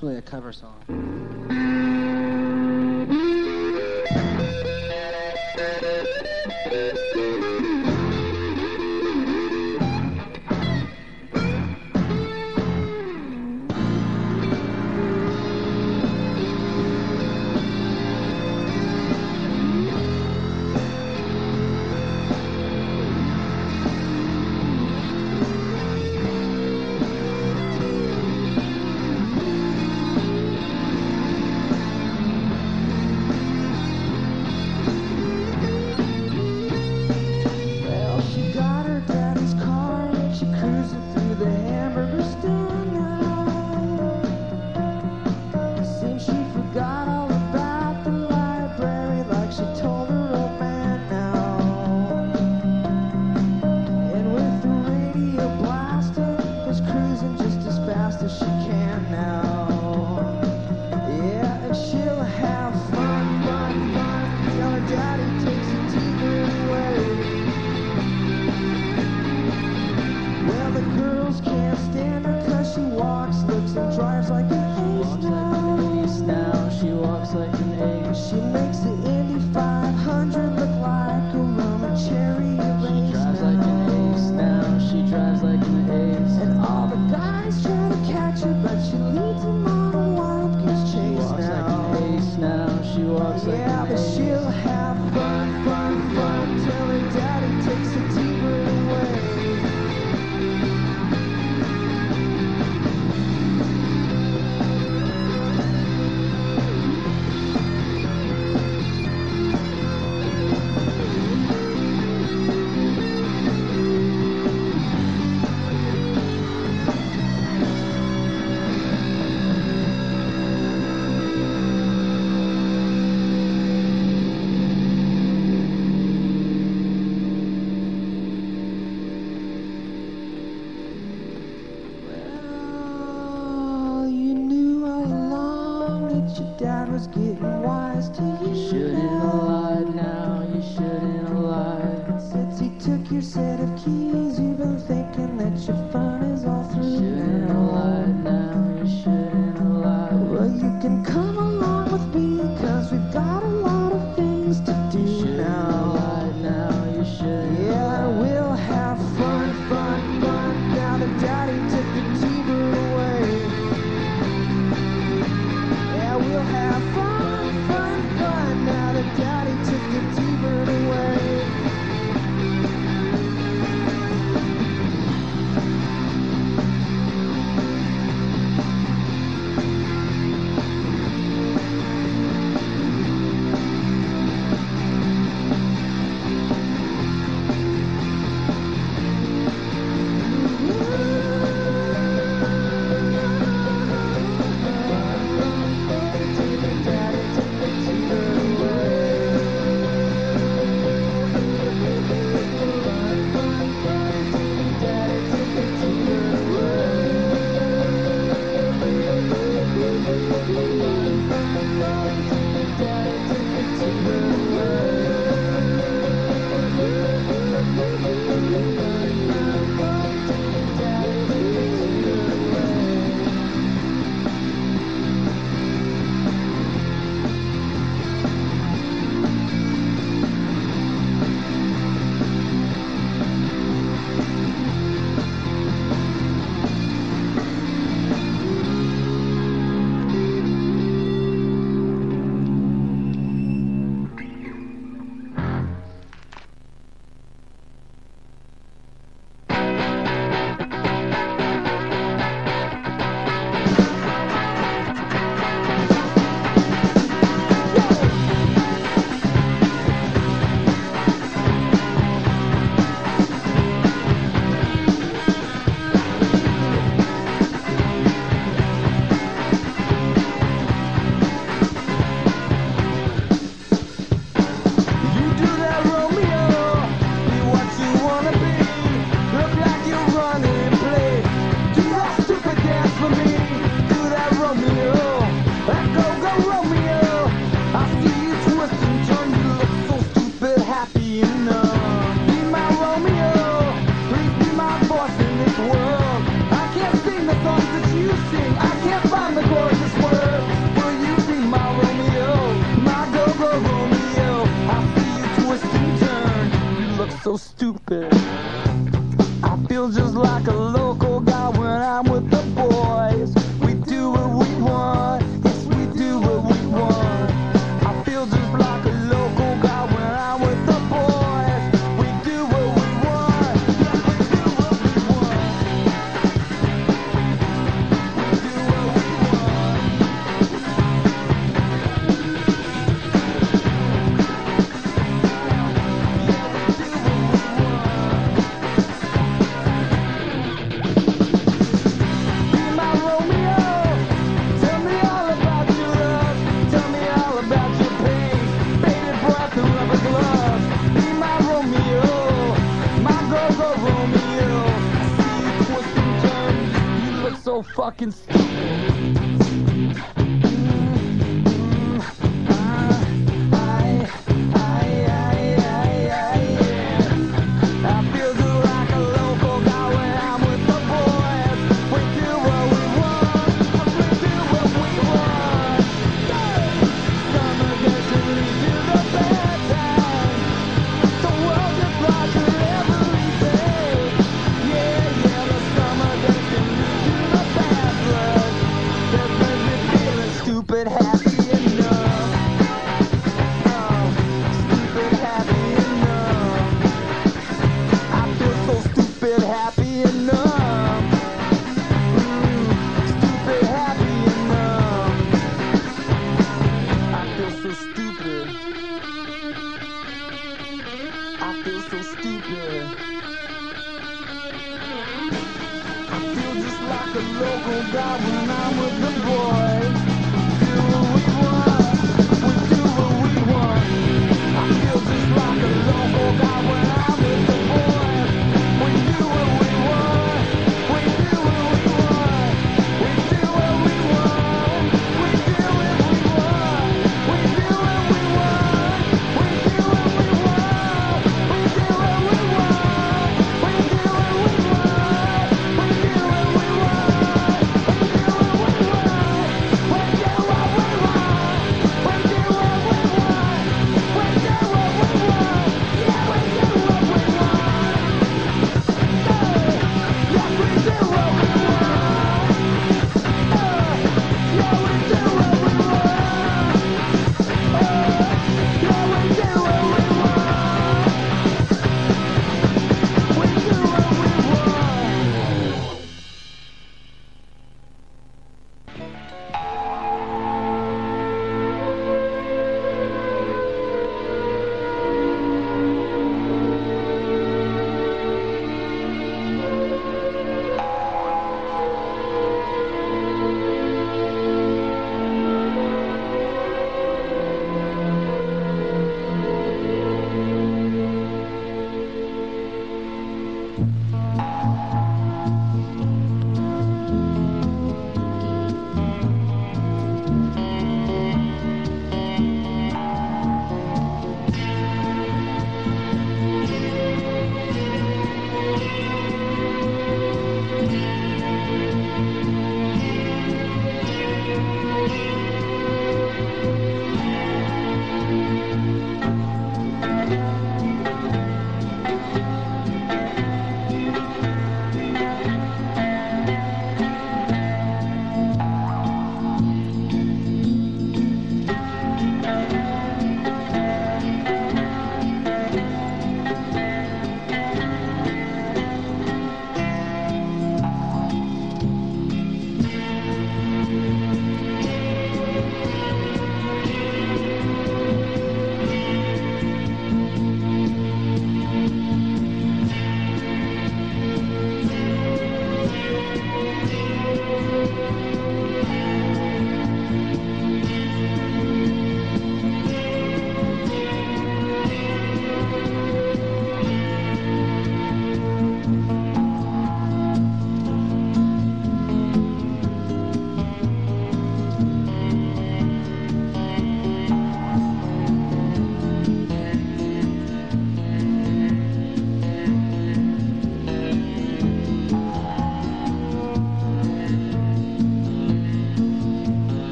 actually a cover song.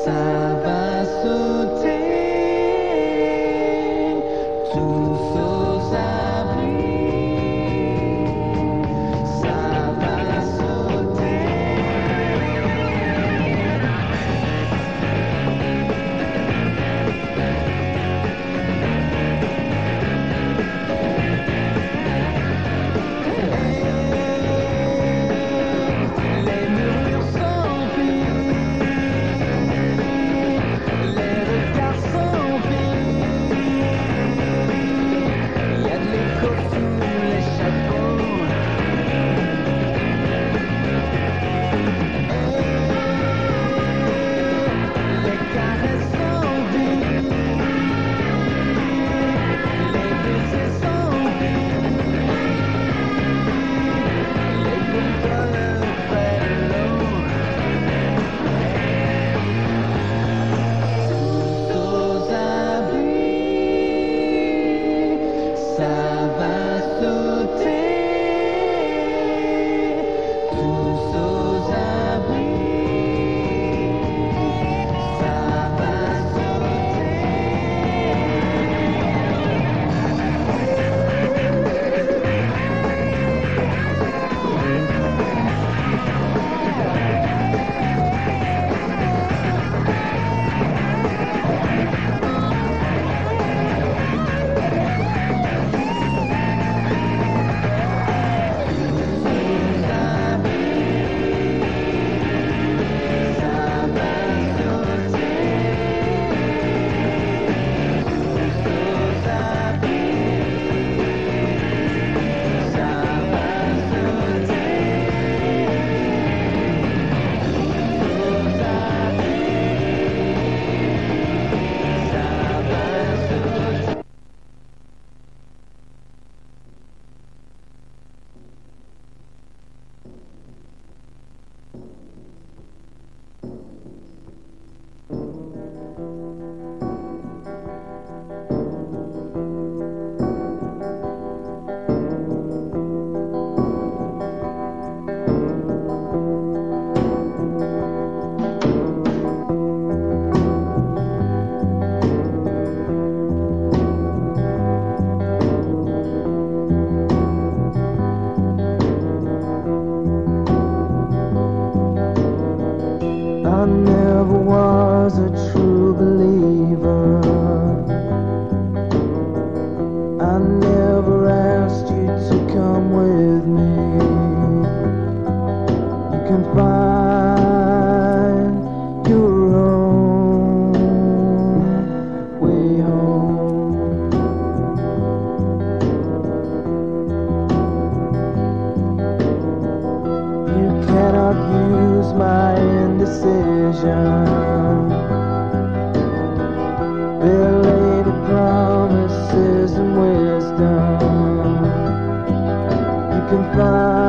Sabasuti, tu susah. Can find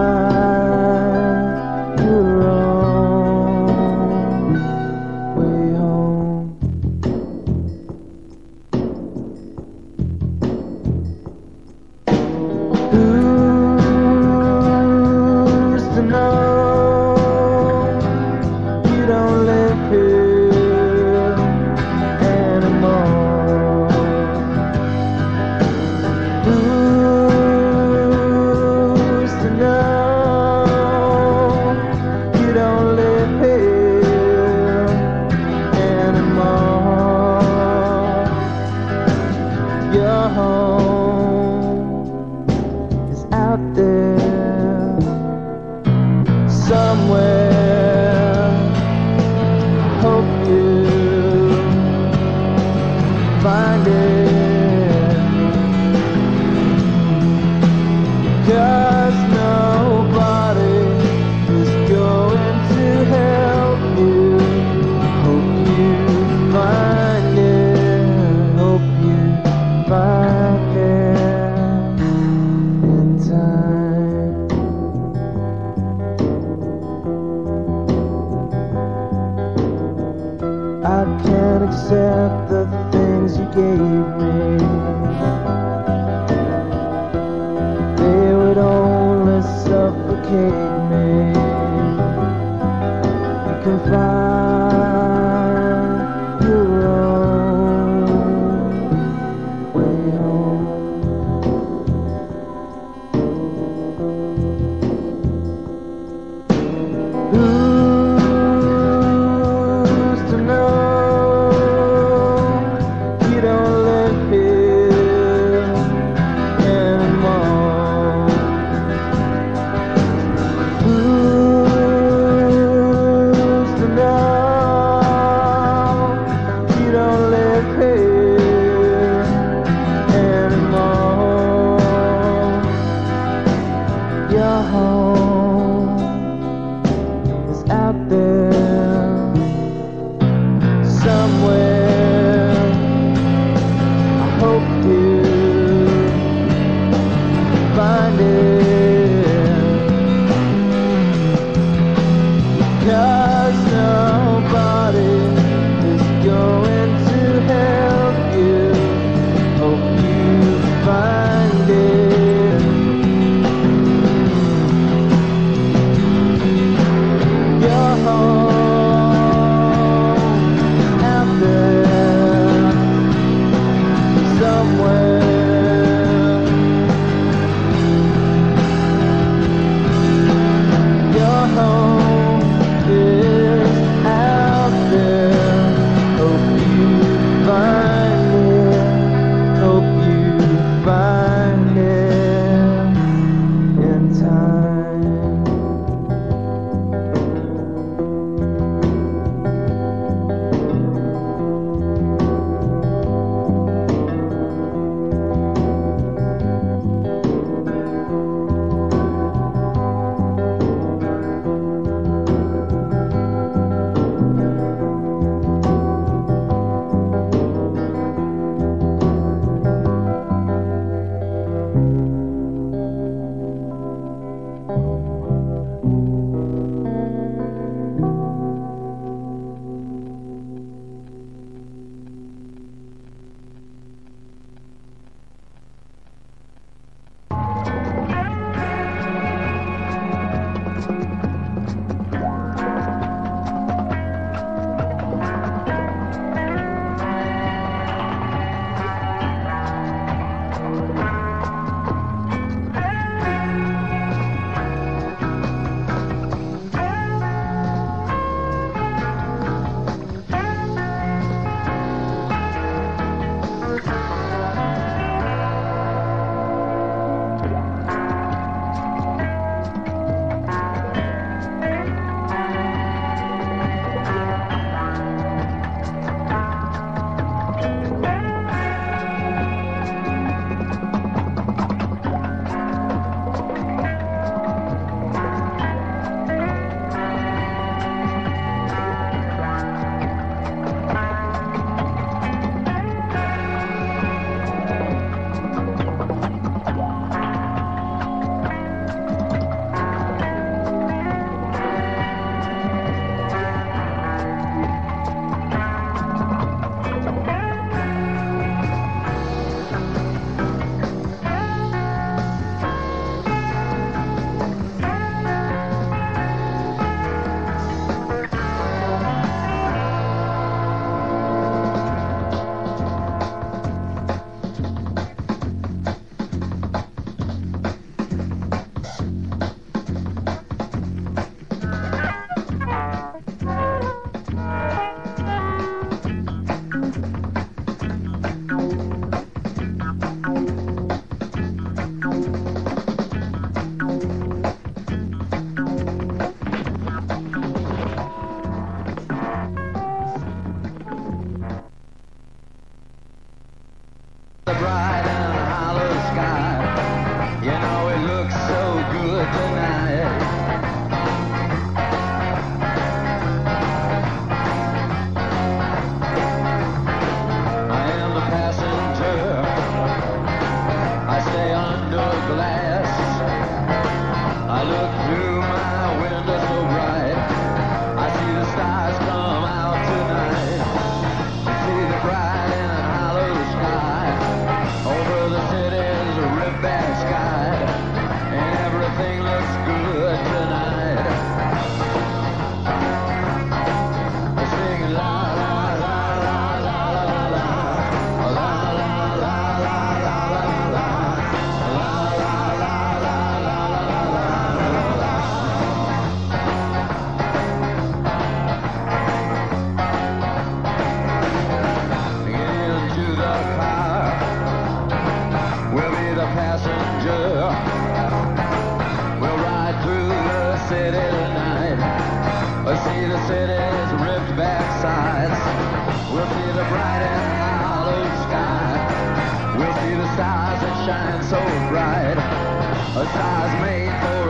so bright, a size made for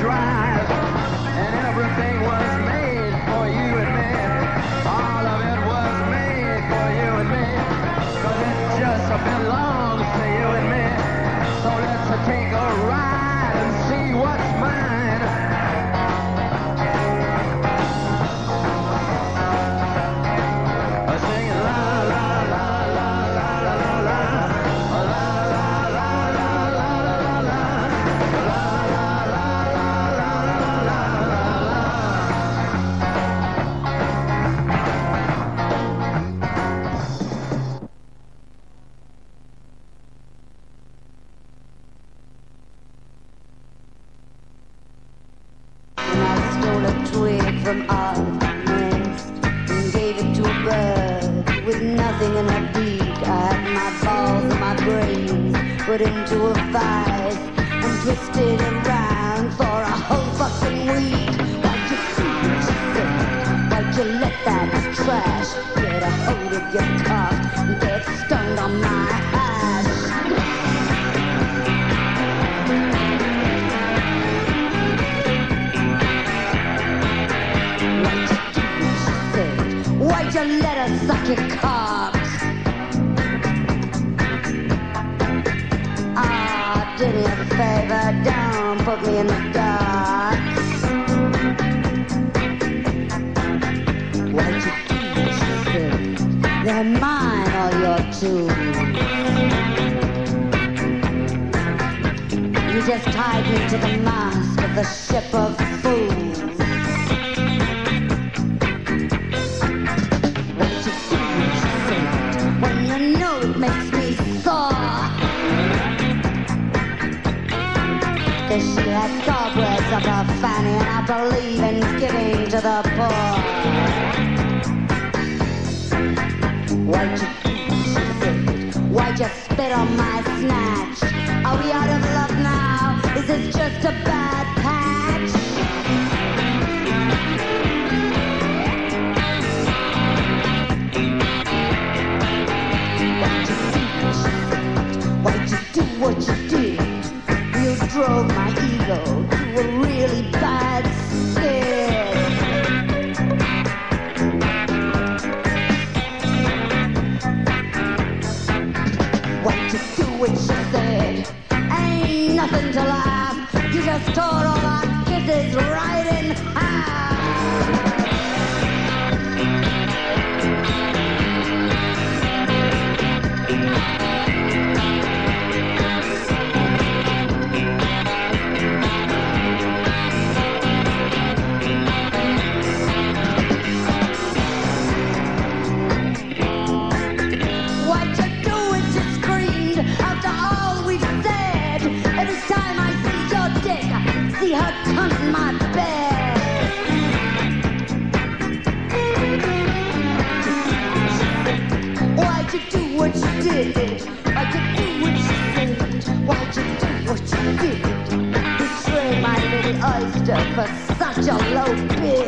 drive, and everything was made for you and me. All of it was made for you and me, cause it just belongs to you and me. So let's take a ride and see what's mine. my snatch. Are we out of love now? Is this just a bad patch? What'd you do what you do? You drove Torola, it is right. Do what did? You do what you said? Why'd you do what you did? Betray my little oyster for such a low bid.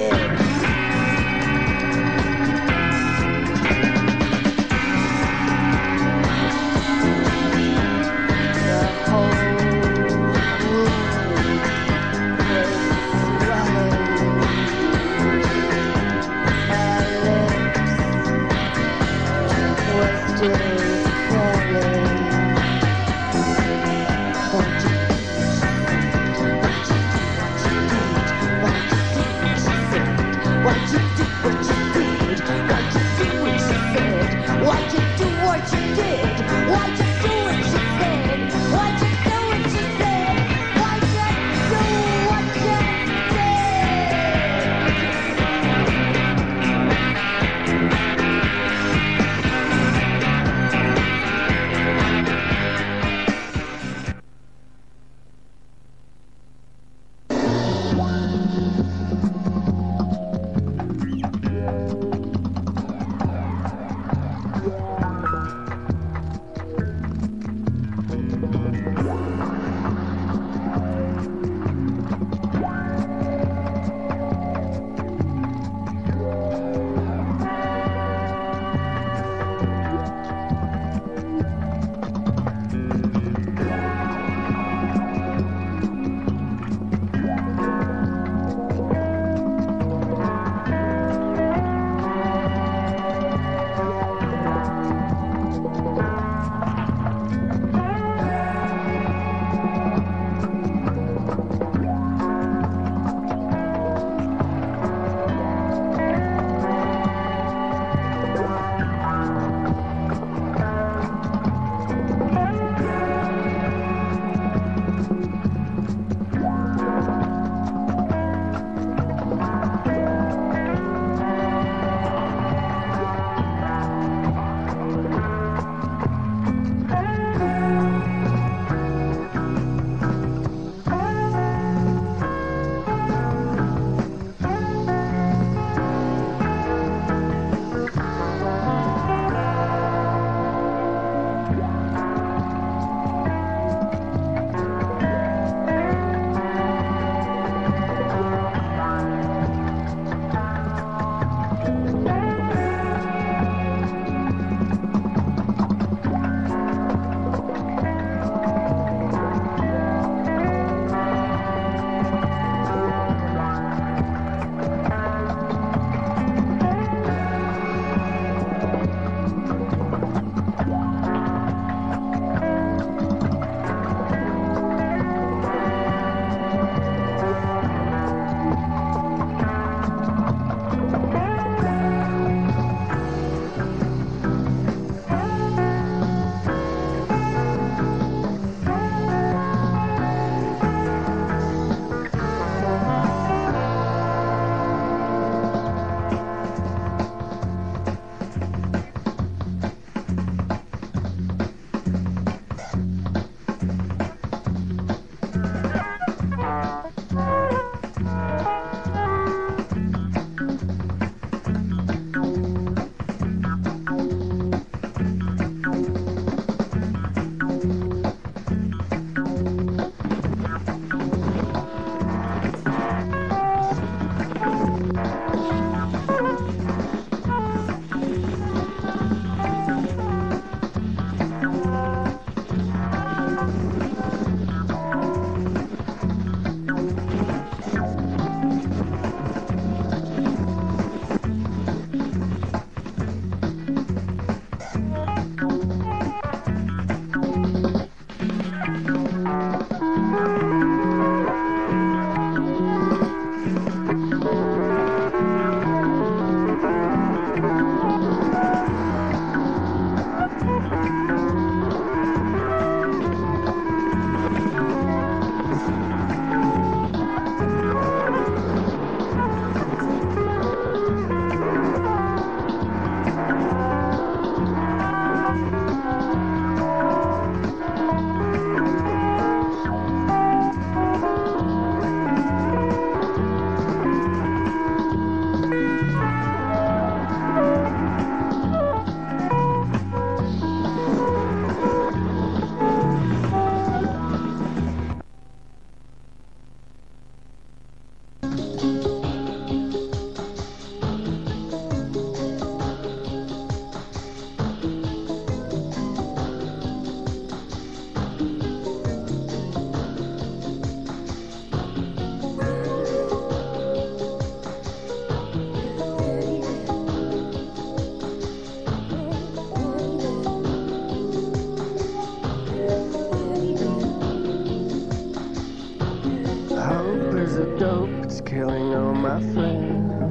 It's killing all my friends.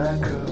It's not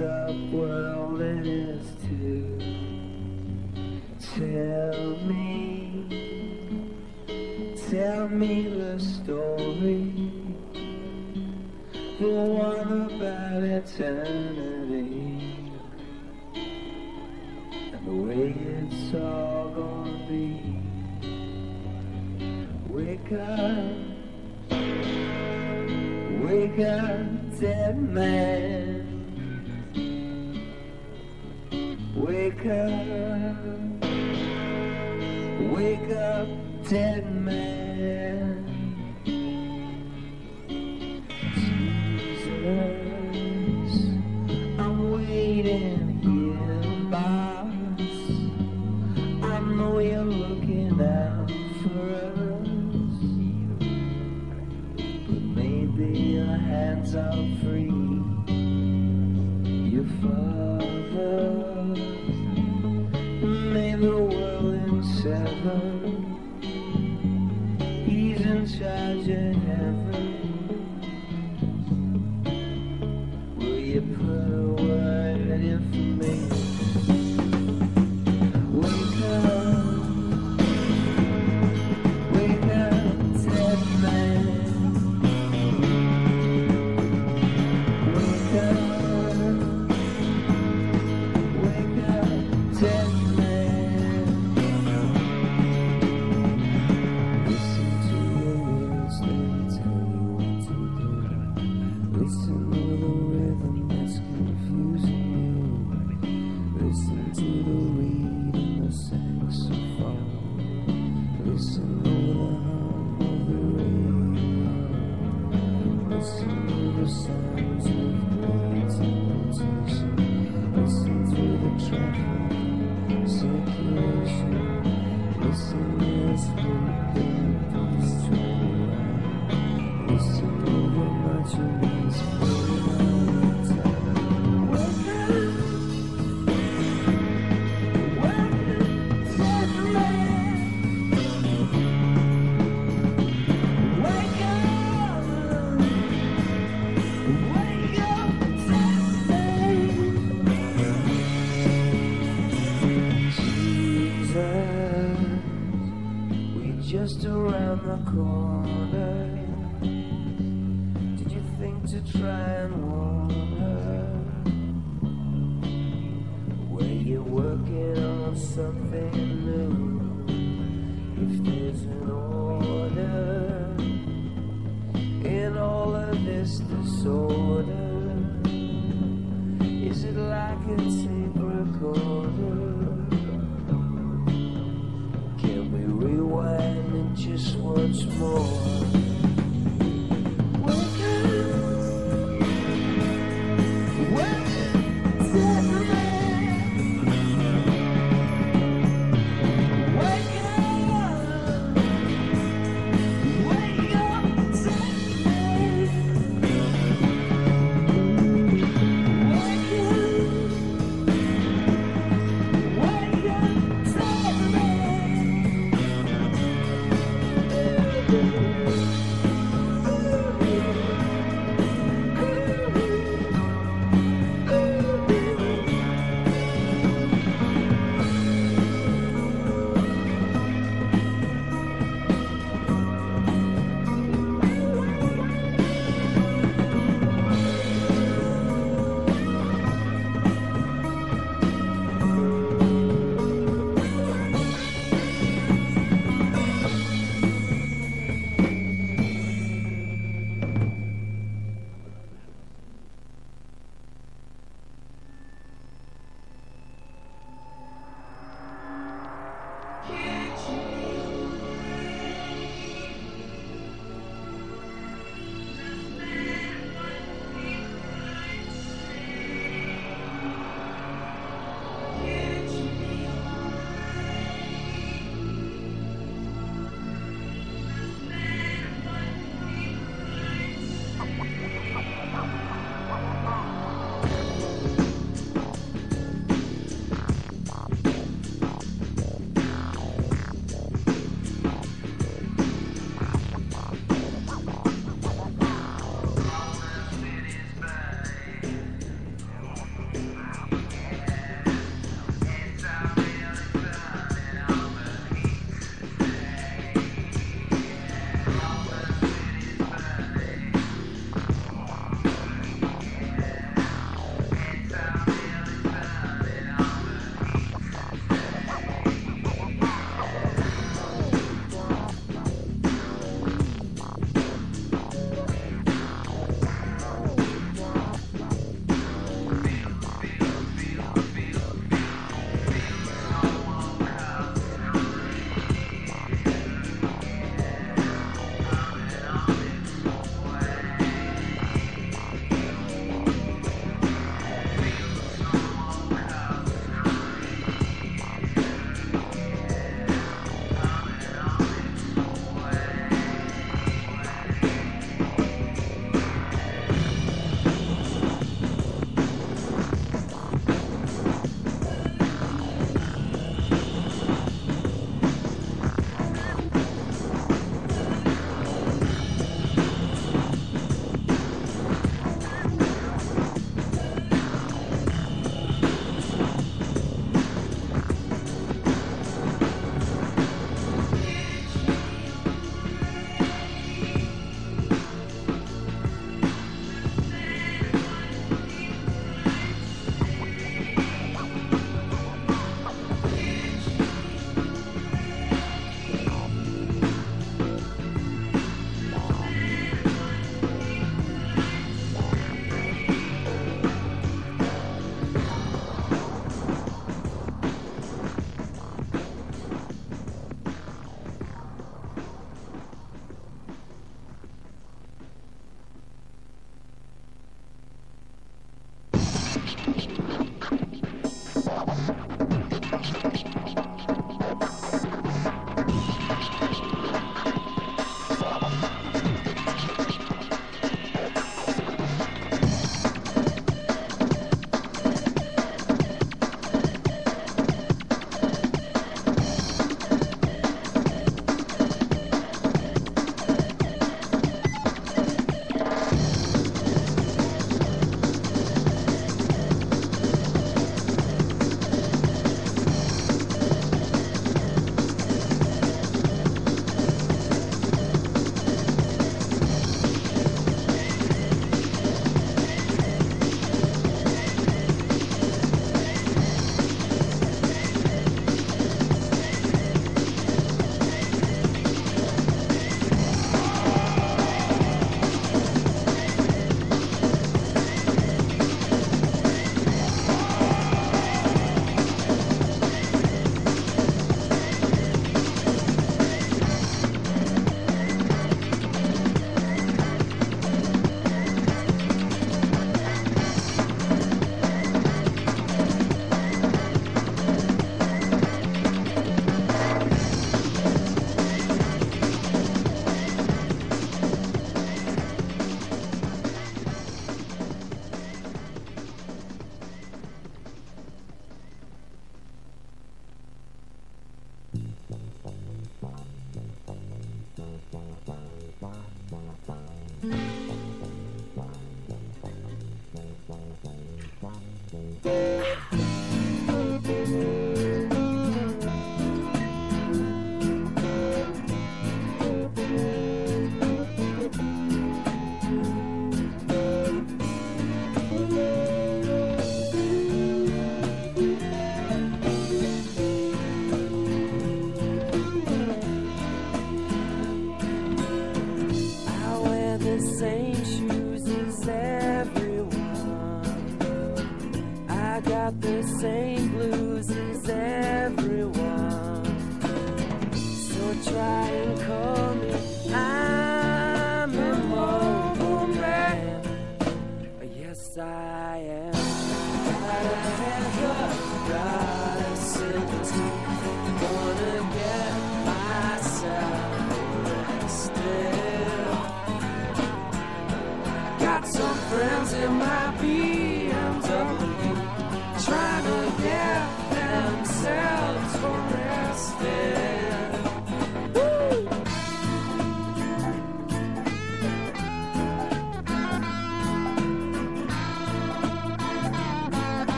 fucked hands are free. Your father made the world in seven. He's in charge.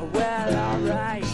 Well, alright.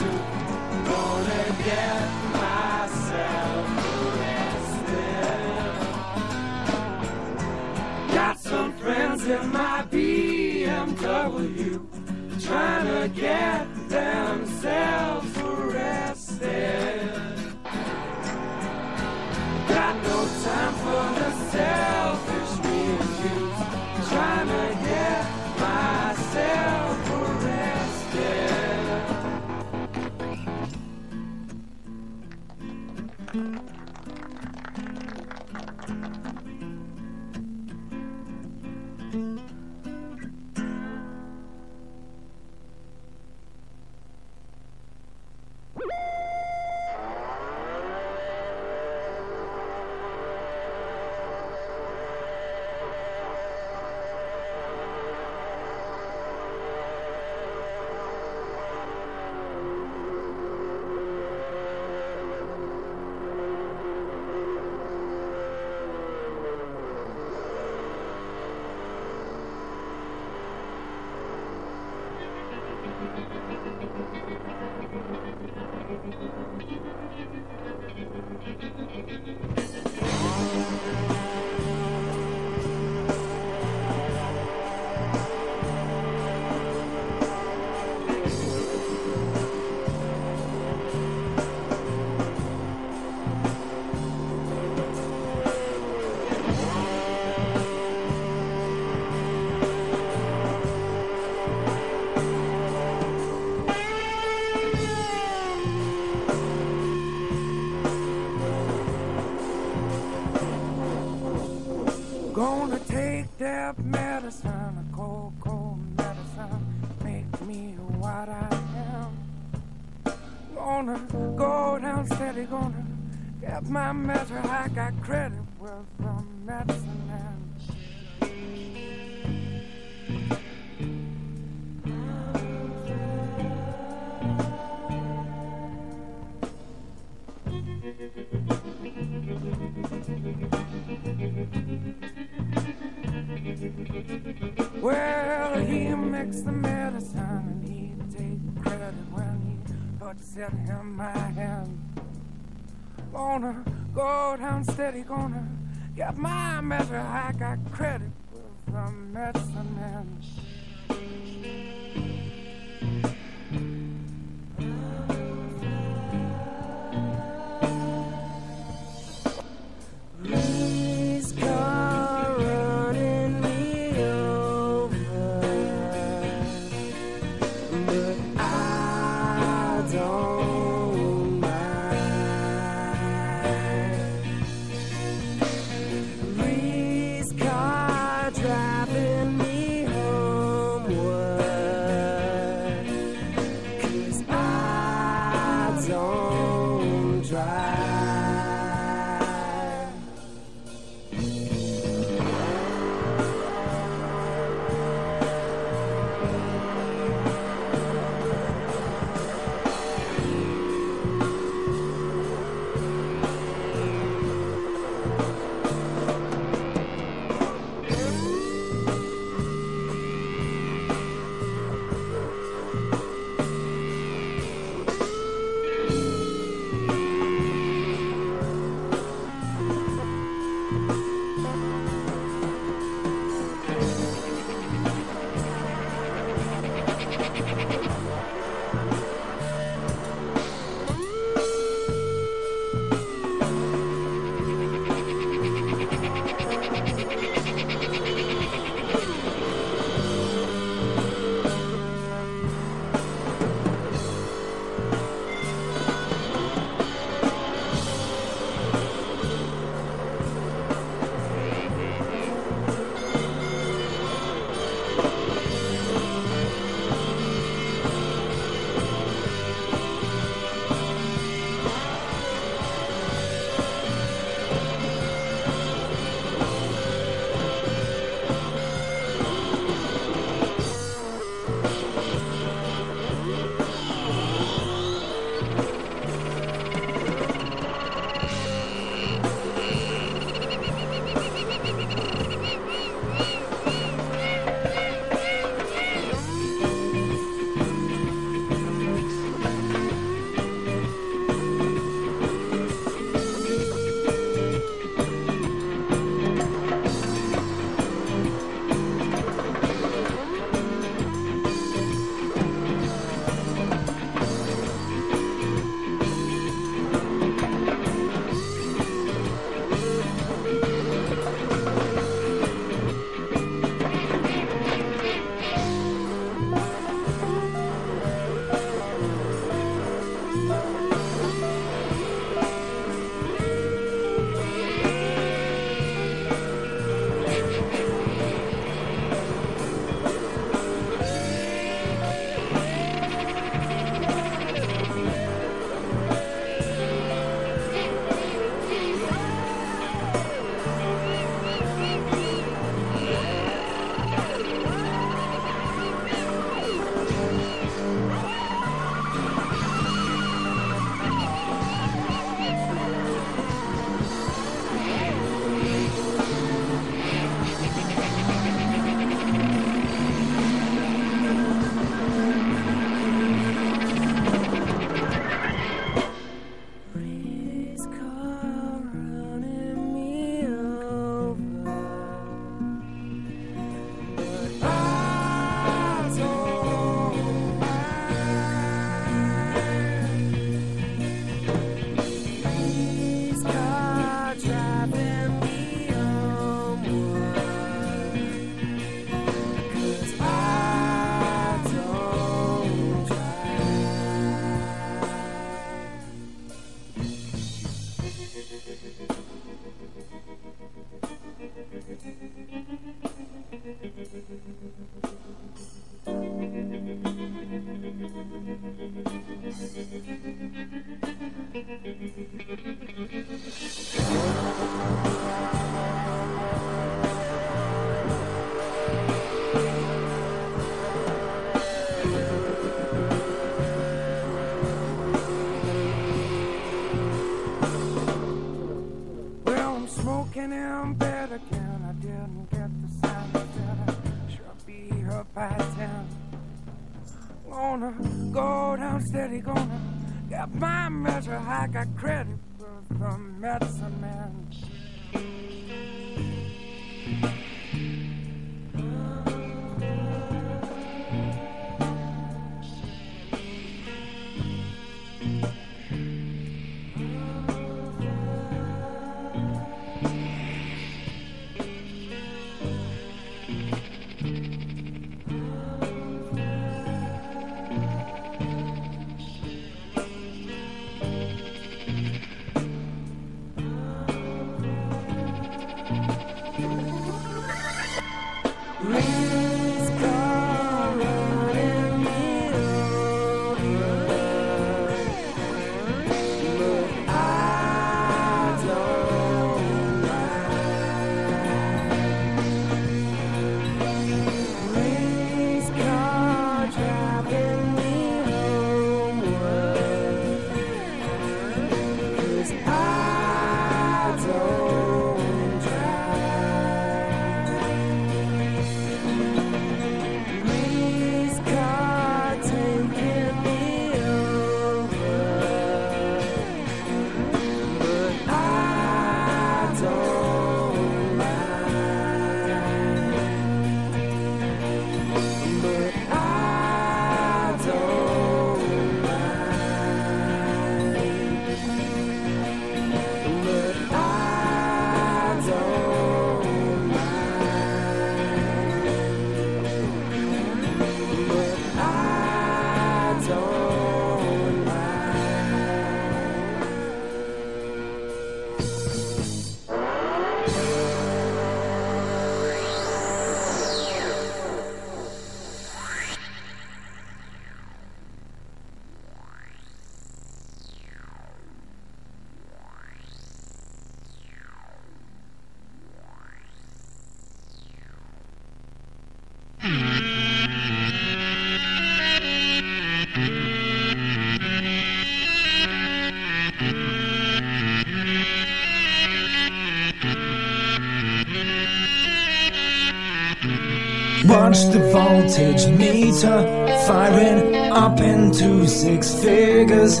Voltage meter firing up into six figures.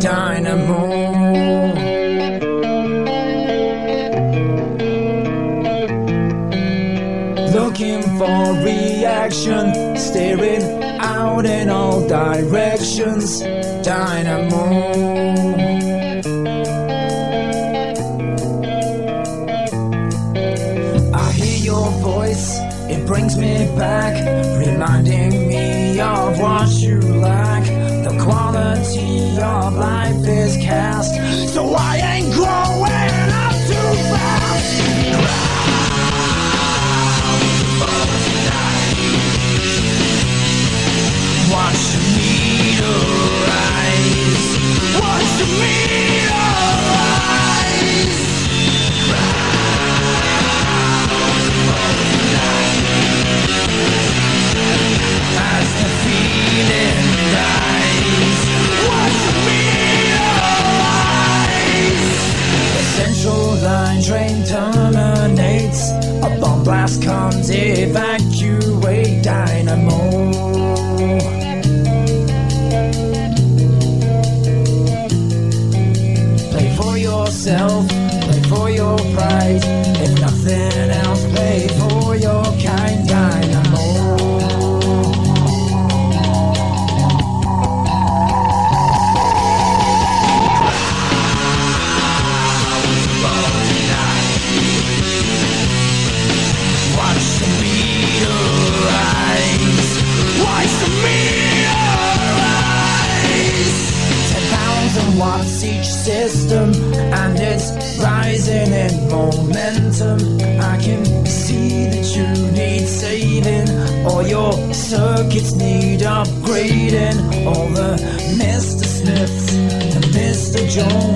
Dynamo. Looking for reaction, staring out in all directions. Dynamo. I hear your voice, it brings me back, of life is cast, so I ain't growing up too fast. Watch the meter rise. Watch the meter rise. as the feeling train terminates. A bomb blast comes, evacuate dynamo. Play for yourself, play for your pride. If nothing else, circuits need upgrading. All the Mr. Smiths and Mr. Jones,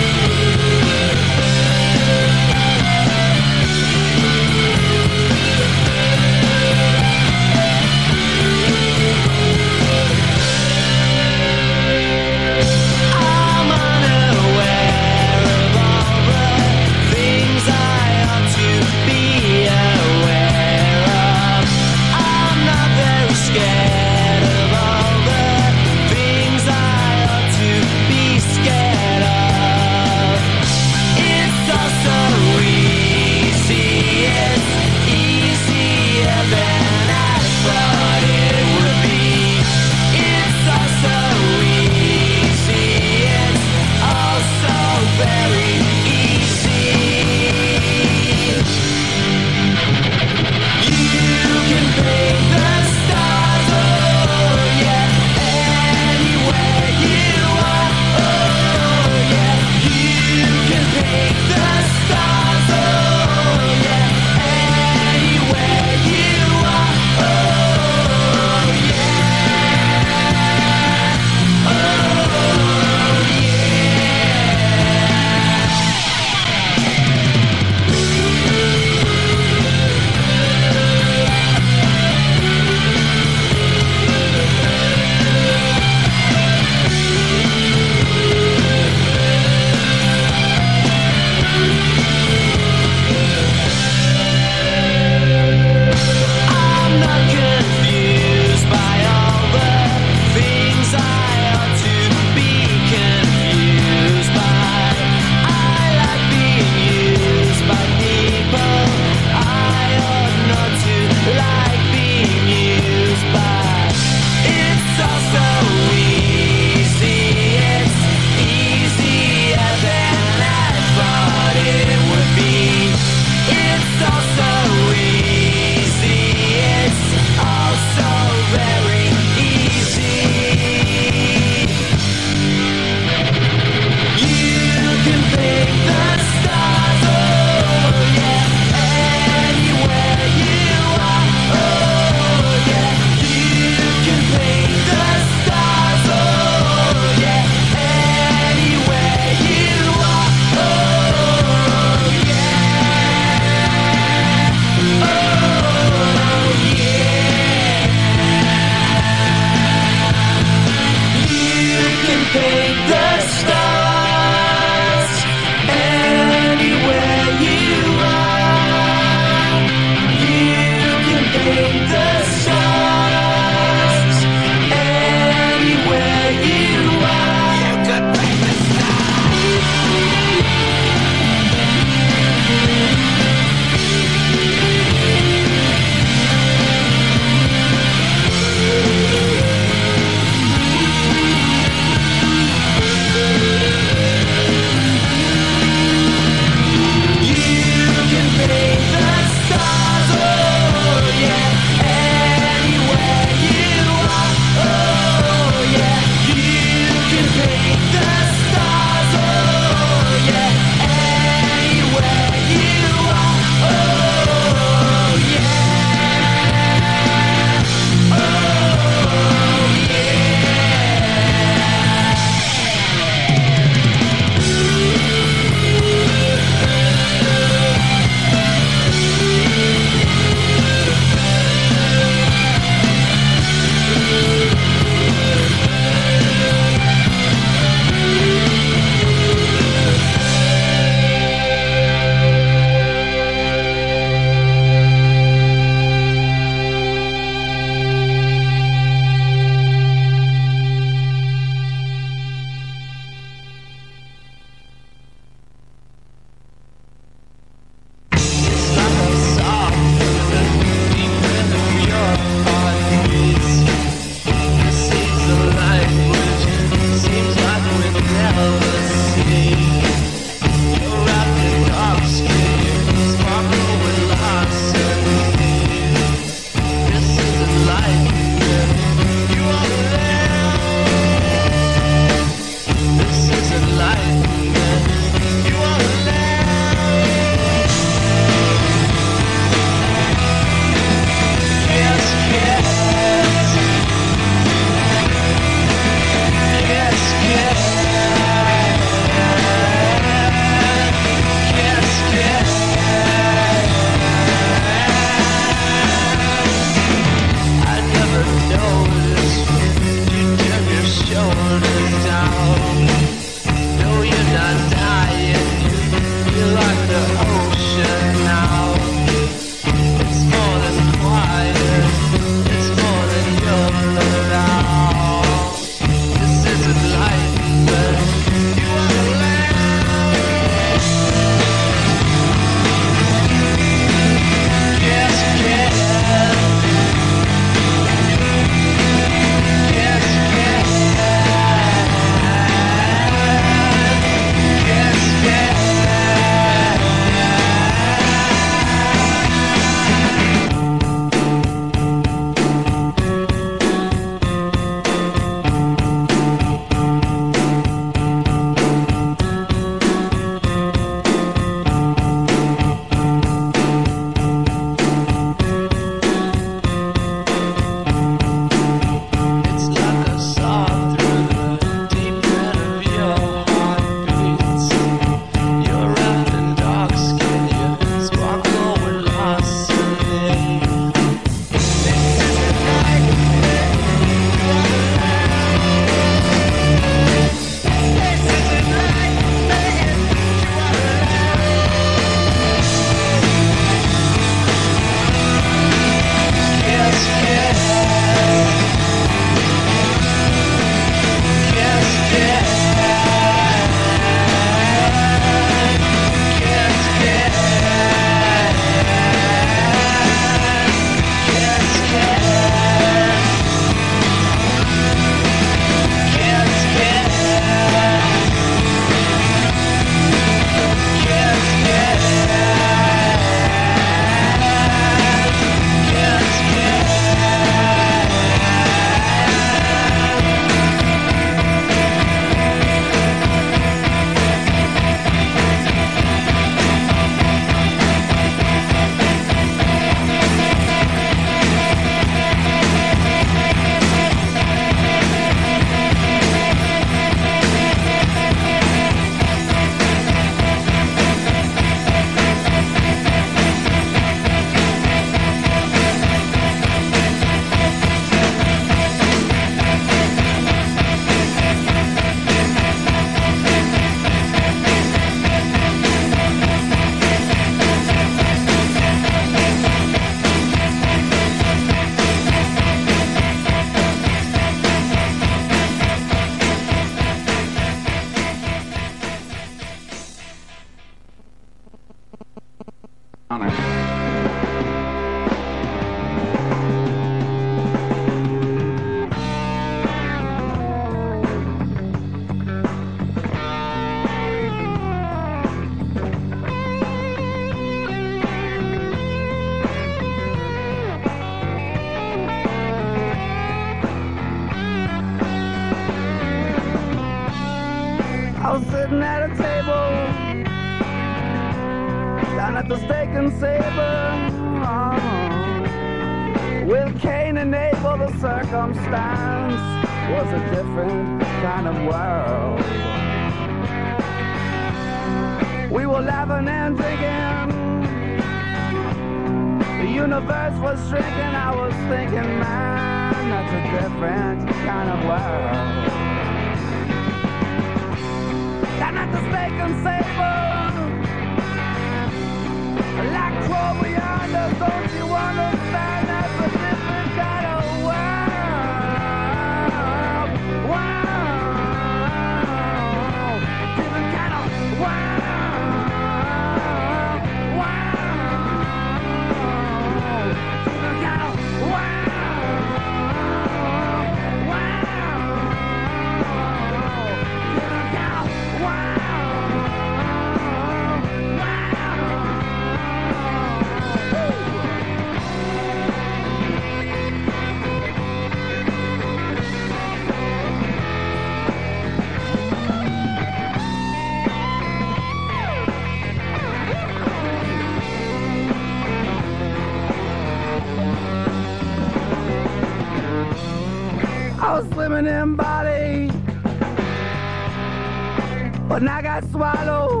but I got swallowed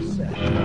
There's